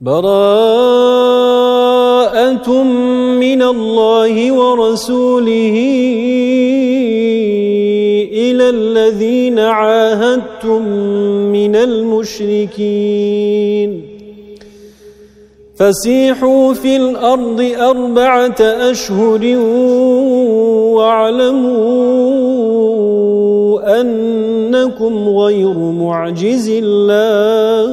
براءة من الله ورسوله إلى الذين عاهدتم من المشركين. فسيحوا في الأرض أربعة أشهر واعلموا أنكم غير معجز الله.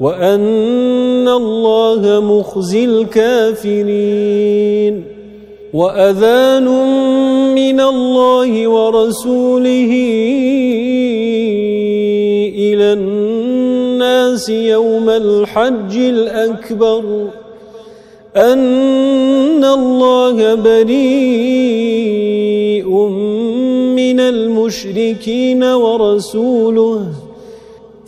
وأن الله مخزي الكافرين وأذان من الله ورسوله إلى الناس يوم الحج الأكبر أن الله بريء من المشركين ورسوله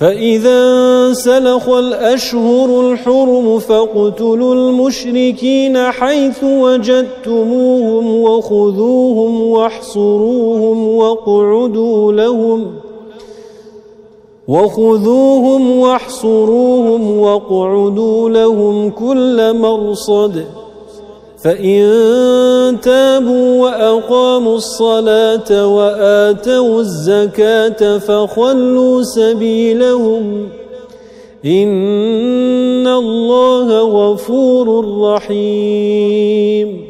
فإذا سلخ الأشهر الحرم فاقتلوا المشركين حيث وجدتموهم وخذوهم واحصروهم واقعدوا لهم وخذوهم واحصروهم واقعدوا لهم كل مرصد فإن تابوا وأقاموا الصلاة وآتوا الزكاة فخلوا سبيلهم إن الله غفور رحيم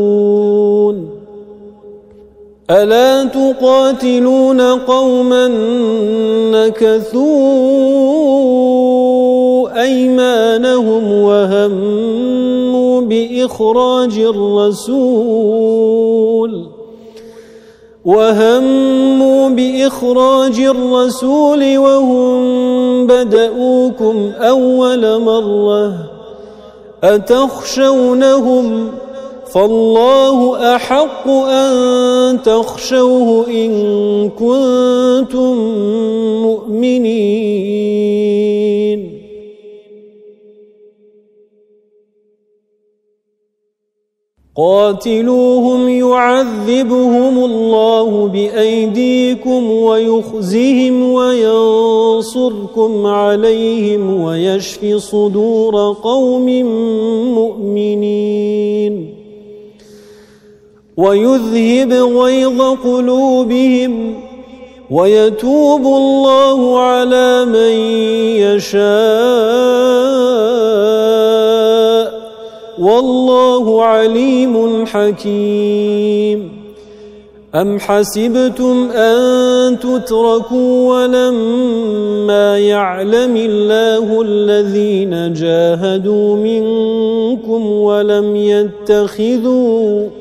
ألا تقاتلون قوما نكثوا أيمانهم وهموا بإخراج الرسول وهموا بإخراج الرسول وهم بدؤوكم أول مرة أتخشونهم فالله أحق أن تخشوه إن كنتم مؤمنين. قاتلوهم يعذبهم الله بأيديكم ويخزهم وينصركم عليهم ويشفي صدور قوم مؤمنين. ويذهب غيظ قلوبهم ويتوب الله على من يشاء والله عليم حكيم. أم حسبتم أن تتركوا ولما يعلم الله الذين جاهدوا منكم ولم يتخذوا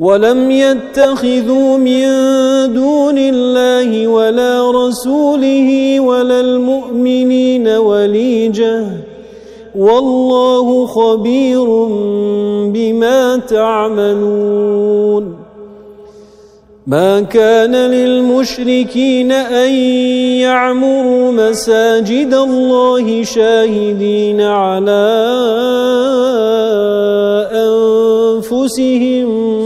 ولم يتخذوا من دون الله ولا رسوله ولا المؤمنين وليجة. والله خبير بما تعملون. ما كان للمشركين أن يعمروا مساجد الله شاهدين على أنفسهم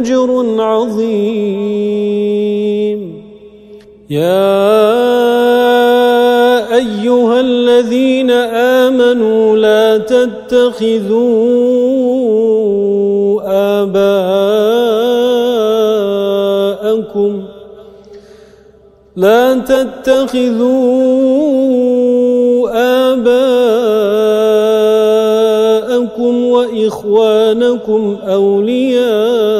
أجر عظيم. يا أيها الذين آمنوا لا تتخذوا آباءكم لا تتخذوا آباءكم وإخوانكم أولياء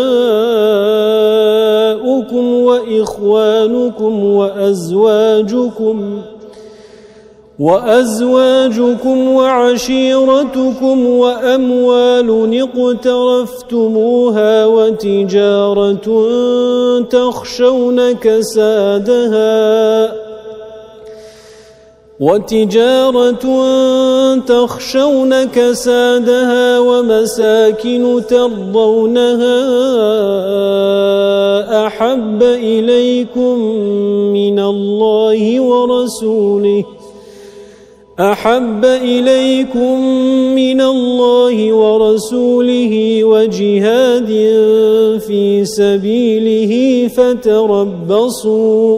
وإخوانكم وأزواجكم وأزواجكم وعشيرتكم وأموال اقترفتموها وتجارة تخشون كسادها وتجارة تخشون كسادها ومساكن ترضونها أحب إليكم من الله ورسوله أحب إليكم من الله ورسوله وجهاد في سبيله فتربصوا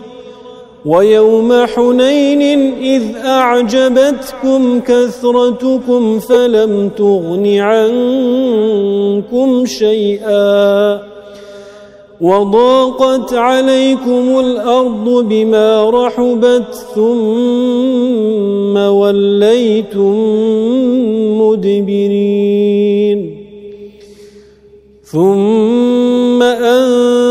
ويوم حنين إذ أعجبتكم كثرتكم فلم تغن عنكم شيئا وضاقت عليكم الأرض بما رحبت ثم وليتم مدبرين ثم الله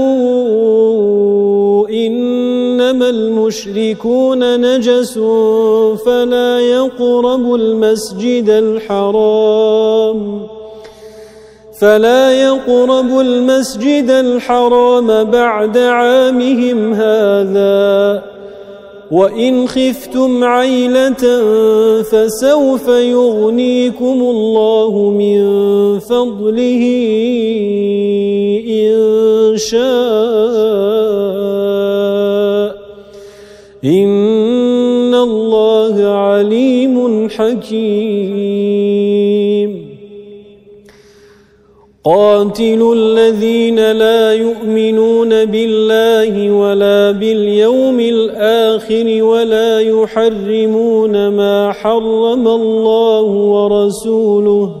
المشركون نجس فلا يقربوا المسجد الحرام فلا يقربوا المسجد الحرام بعد عامهم هذا وإن خفتم عيلة فسوف يغنيكم الله من فضله إن شاء إن الله عليم حكيم. قاتلوا الذين لا يؤمنون بالله ولا باليوم الآخر ولا يحرمون ما حرم الله ورسوله.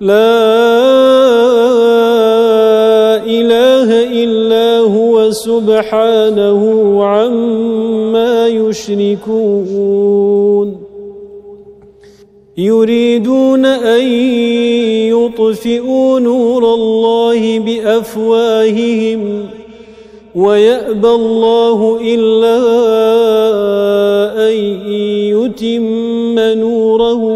لا إله إلا هو سبحانه عما يشركون. يريدون أن يطفئوا نور الله بأفواههم ويأبى الله إلا أن يتم نوره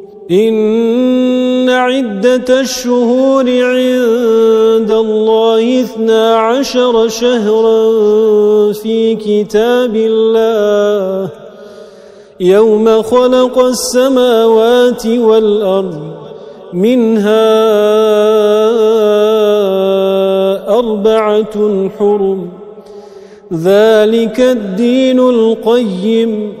إن عدة الشهور عند الله اثنا عشر شهرا في كتاب الله. يوم خلق السماوات والأرض منها أربعة حرم. ذلك الدين القيم.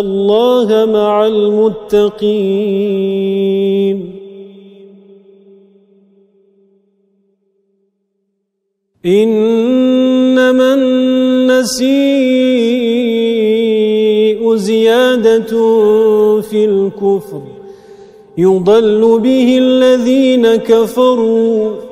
الله مع المتقين إنما النسيء زيادة في الكفر يضل به الذين كفروا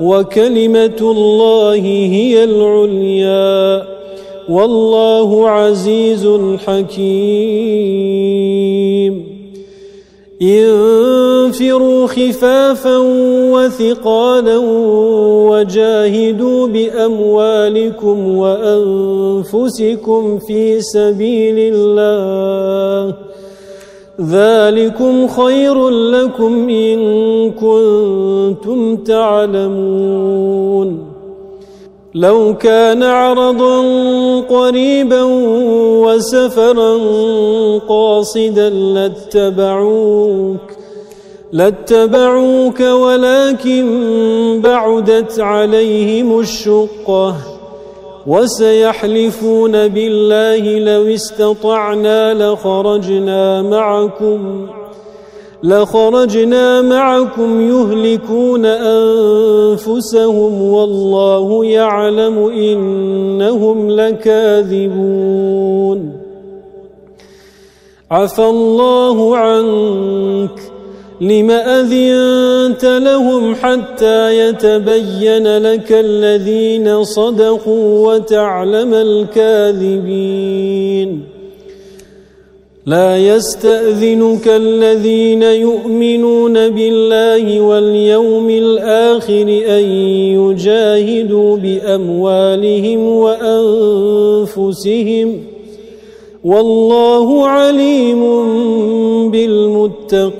وكلمة الله هي العليا. والله عزيز حكيم. انفروا خفافا وثقالا وجاهدوا بأموالكم وأنفسكم في سبيل الله. ذلكم خير لكم إن كنتم تعلمون. لو كان عرضا قريبا وسفرا قاصدا لاتبعوك لاتبعوك ولكن بعدت عليهم الشقة. وسيحلفون بالله لو استطعنا لخرجنا معكم لخرجنا معكم يهلكون أنفسهم والله يعلم إنهم لكاذبون. عفى الله عنك. لم أذنت لهم حتى يتبين لك الذين صدقوا وتعلم الكاذبين. لا يستأذنك الذين يؤمنون بالله واليوم الآخر أن يجاهدوا بأموالهم وأنفسهم والله عليم بالمتقين.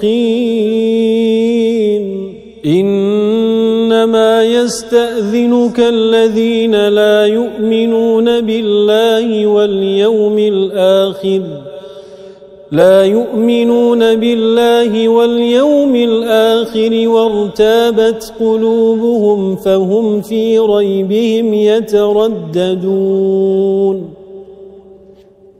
إنما يستأذنك الذين لا يؤمنون بالله واليوم الآخر. لا يؤمنون بالله واليوم الآخر وارتابت قلوبهم فهم في ريبهم يترددون.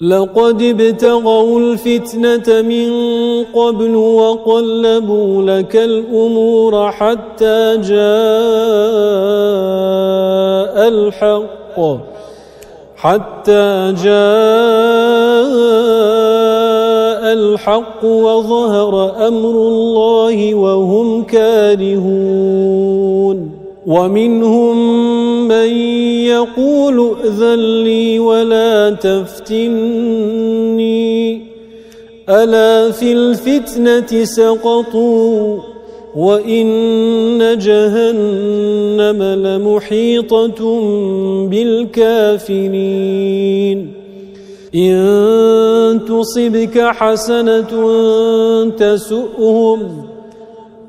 لقد ابتغوا الفتنة من قبل وقلبوا لك الأمور حتى جاء الحق. حتى جاء الحق وظهر أمر الله وهم كارهون. ومنهم من يقول ائذن لي ولا تفتني. ألا في الفتنة سقطوا وإن جهنم لمحيطة بالكافرين. إن تصبك حسنة تسؤهم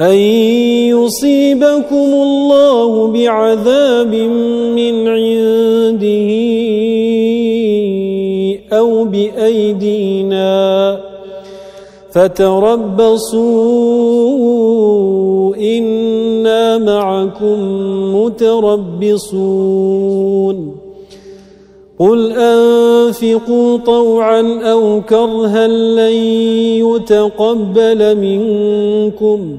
أن يصيبكم الله بعذاب من عنده أو بأيدينا فتربصوا إنا معكم متربصون قل أنفقوا طوعا أو كرها لن يتقبل منكم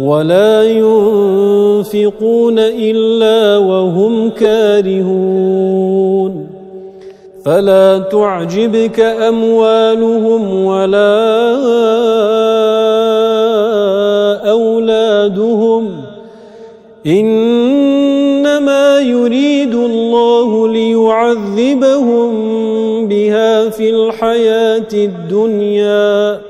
ولا ينفقون إلا وهم كارهون. فلا تعجبك أموالهم ولا أولادهم. إنما يريد الله ليعذبهم بها في الحياة الدنيا.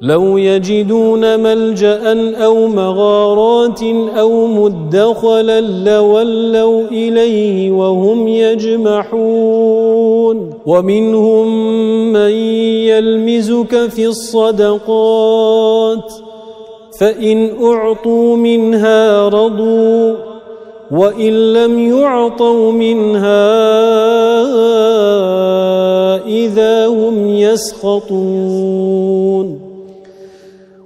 لو يجدون ملجأ أو مغارات أو مدخلا لولوا إليه وهم يجمحون. ومنهم من يلمزك في الصدقات فإن أعطوا منها رضوا وإن لم يعطوا منها إذا هم يسخطون.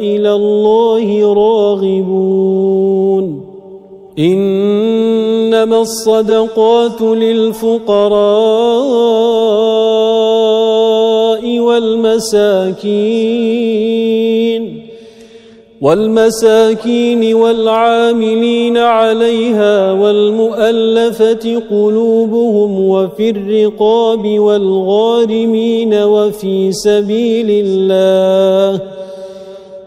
إلى الله راغبون. إنما الصدقات للفقراء والمساكين. والمساكين والعاملين عليها والمؤلفة قلوبهم وفي الرقاب والغارمين وفي سبيل الله.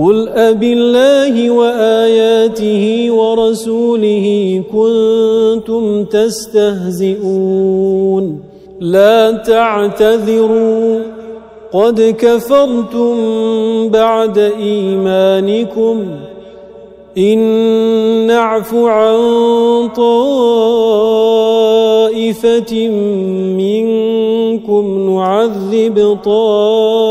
قل أب الله وآياته ورسوله كنتم تستهزئون لا تعتذروا قد كفرتم بعد إيمانكم إن نعف عن طائفة منكم نعذب طائفة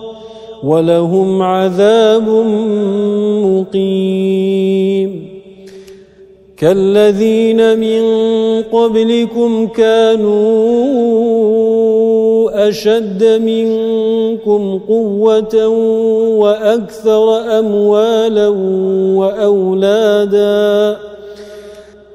ولهم عذاب مقيم. كالذين من قبلكم كانوا أشد منكم قوة وأكثر أموالا وأولادا.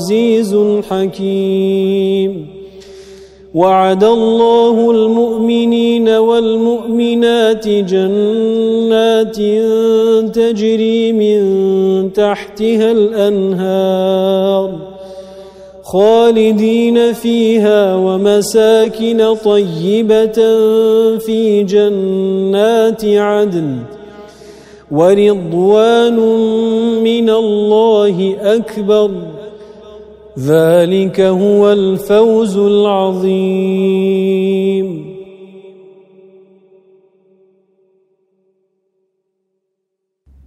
عزيز حكيم. وعد الله المؤمنين والمؤمنات جنات تجري من تحتها الأنهار خالدين فيها ومساكن طيبة في جنات عدن ورضوان من الله أكبر. ذلك هو الفوز العظيم.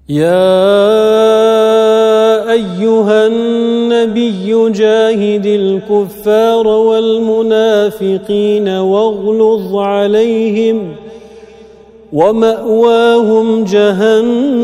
يا أيها النبي جاهد الكفار والمنافقين واغلظ عليهم ومأواهم جهنم.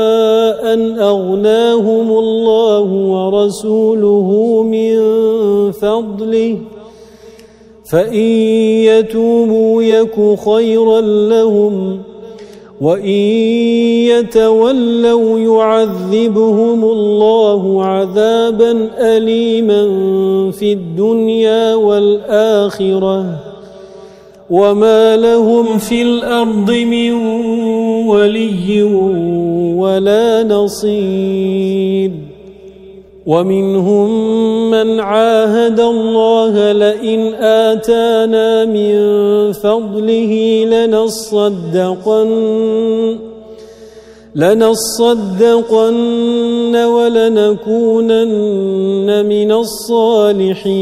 أن أغناهم الله ورسوله من فضله فإن يتوبوا يك خيرا لهم وَإِن يَتَوَلَّوْا يُعَذِّبْهُمُ اللَّهُ عَذَابًا أَلِيمًا فِي الدُّنْيَا وَالْآخِرَةِ. وَمَا لَهُمْ فِي الْأَرْضِ مِنْ وَلِيٍّ وَلَا نَصِيرٍ وَمِنْهُمْ مَنْ عَاهَدَ اللَّهَ لَئِنْ آتَانَا مِنْ فَضْلِهِ لَنَصَّدَّقَنَّ لَنَصَّدَّقَنَّ وَلَنَكُونَنَّ مِنَ الصَّالِحِينَ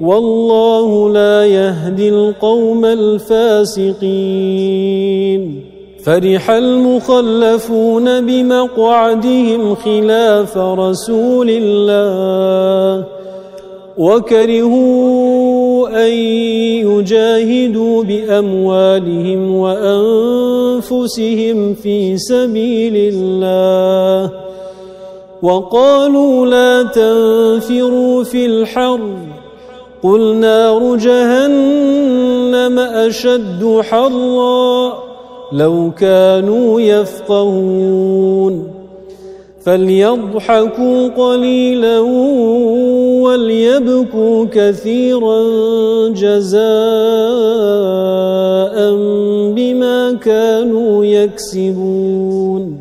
والله لا يهدي القوم الفاسقين. فرح المخلفون بمقعدهم خلاف رسول الله. وكرهوا أن يجاهدوا بأموالهم وأنفسهم في سبيل الله. وقالوا لا تنفروا في الحر. قل نار جهنم أشد حرا لو كانوا يفقهون. فليضحكوا قليلا وليبكوا كثيرا جزاء بما كانوا يكسبون.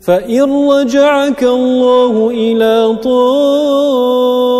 فإن رجعك الله إلى طائفة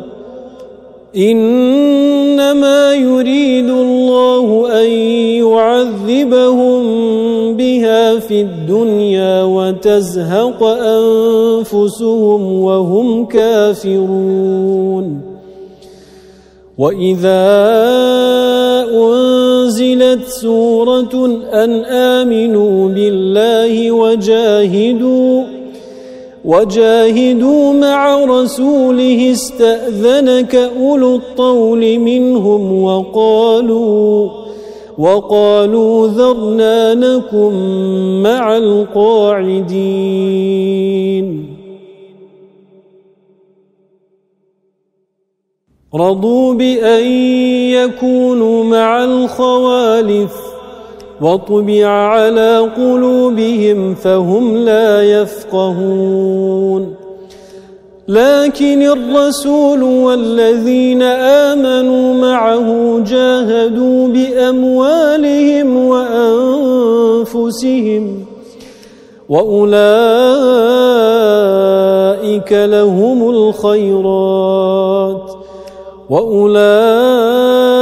إنما يريد الله أن يعذبهم بها في الدنيا وتزهق أنفسهم وهم كافرون. وإذا أنزلت سورة أن آمنوا بالله وجاهدوا وجاهدوا مع رسوله استأذنك أولو الطول منهم وقالوا وقالوا ذرنا نكن مع القاعدين. رضوا بأن يكونوا مع الخوالف وطبع على قلوبهم فهم لا يفقهون. لكن الرسول والذين آمنوا معه جاهدوا بأموالهم وأنفسهم وأولئك لهم الخيرات وأولئك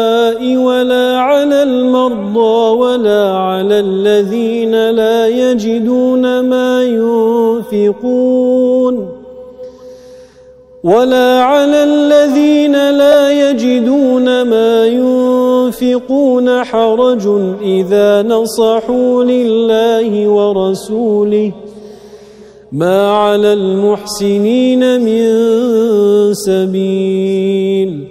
ولا على المرضى ولا على الذين لا يجدون ما ينفقون ولا على الذين لا يجدون ما ينفقون حرج إذا نصحوا لله ورسوله ما على المحسنين من سبيل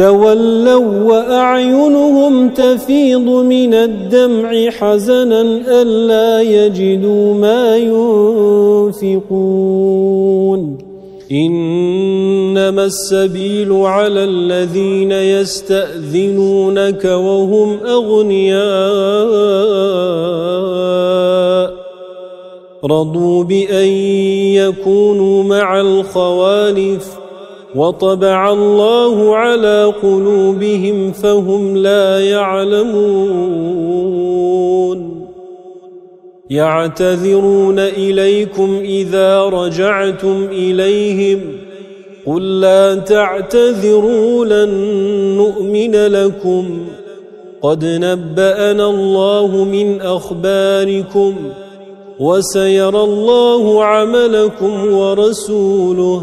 تولوا وأعينهم تفيض من الدمع حزنا ألا يجدوا ما ينفقون. إنما السبيل على الذين يستأذنونك وهم أغنياء. رضوا بأن يكونوا مع الخوالف وطبع الله على قلوبهم فهم لا يعلمون. يعتذرون إليكم إذا رجعتم إليهم. قل لا تعتذروا لن نؤمن لكم. قد نبأنا الله من أخباركم وسيرى الله عملكم ورسوله.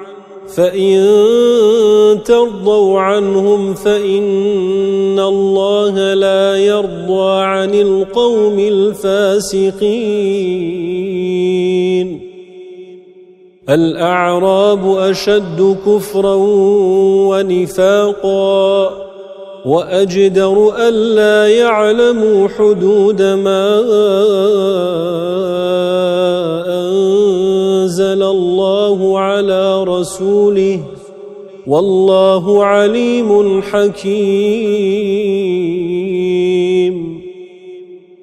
فإن ترضوا عنهم فإن الله لا يرضى عن القوم الفاسقين الأعراب أشد كفرا ونفاقا وأجدر ألا يعلموا حدود ما أنزل الله على رسوله والله عليم حكيم.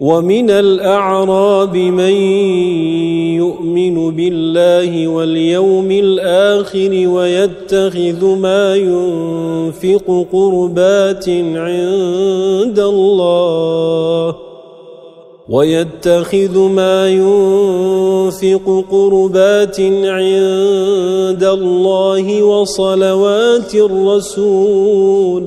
ومن الأعراب من يؤمن بالله واليوم الآخر ويتخذ ما ينفق قربات عند الله ويتخذ ما ينفق قربات عند الله وصلوات الرسول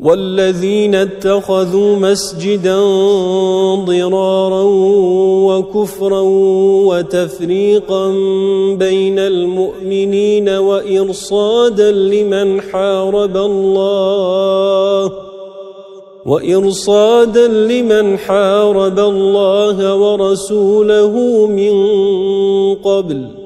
والذين اتخذوا مسجدا ضرارا وكفرا وتفريقا بين المؤمنين وإرصادا لمن حارب الله وإرصادا لمن حارب الله ورسوله من قبل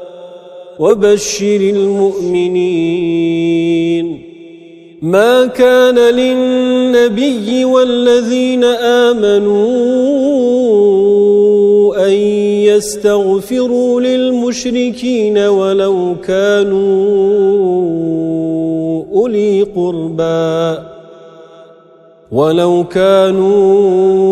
وبشر المؤمنين. ما كان للنبي والذين آمنوا أن يستغفروا للمشركين ولو كانوا أولي قربا ولو كانوا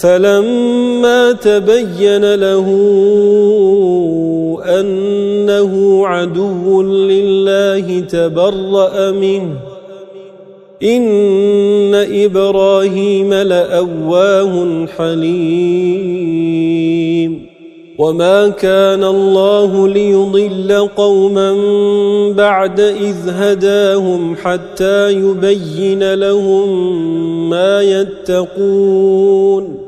فلما تبين له أنه عدو لله تبرأ منه. إن إبراهيم لأواه حليم. وما كان الله ليضل قوما بعد إذ هداهم حتى يبين لهم ما يتقون.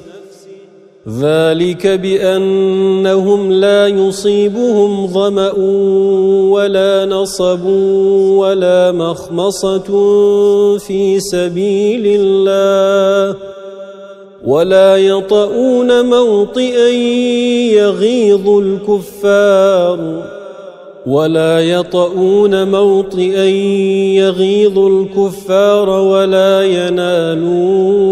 ذلك بأنهم لا يصيبهم ظمأ ولا نصب ولا مخمصة في سبيل الله ولا يطؤون موطئا يغيظ الكفار ولا يطؤون موطئا يغيظ الكفار ولا ينالون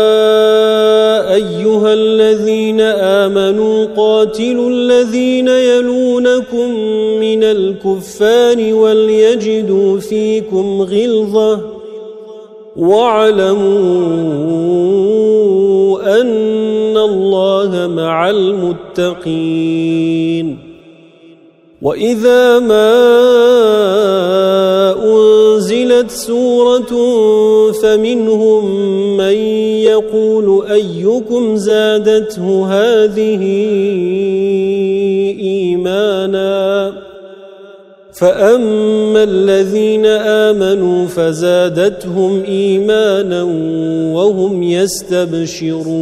قاتلوا الذين يلونكم من الكفار وليجدوا فيكم غلظة واعلموا أن الله مع المتقين. وإذا ما أنزلت سورة فمنهم من يقول أيكم زادته هذه إيمانا فأما الذين آمنوا فزادتهم إيمانا وهم يستبشرون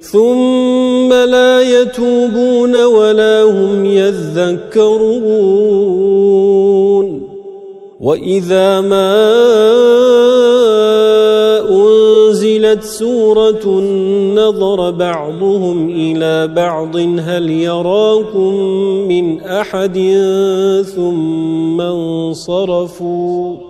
ثم لا يتوبون ولا هم يذكرون. وإذا ما أنزلت سورة نظر بعضهم إلى بعض هل يراكم من أحد ثم انصرفوا؟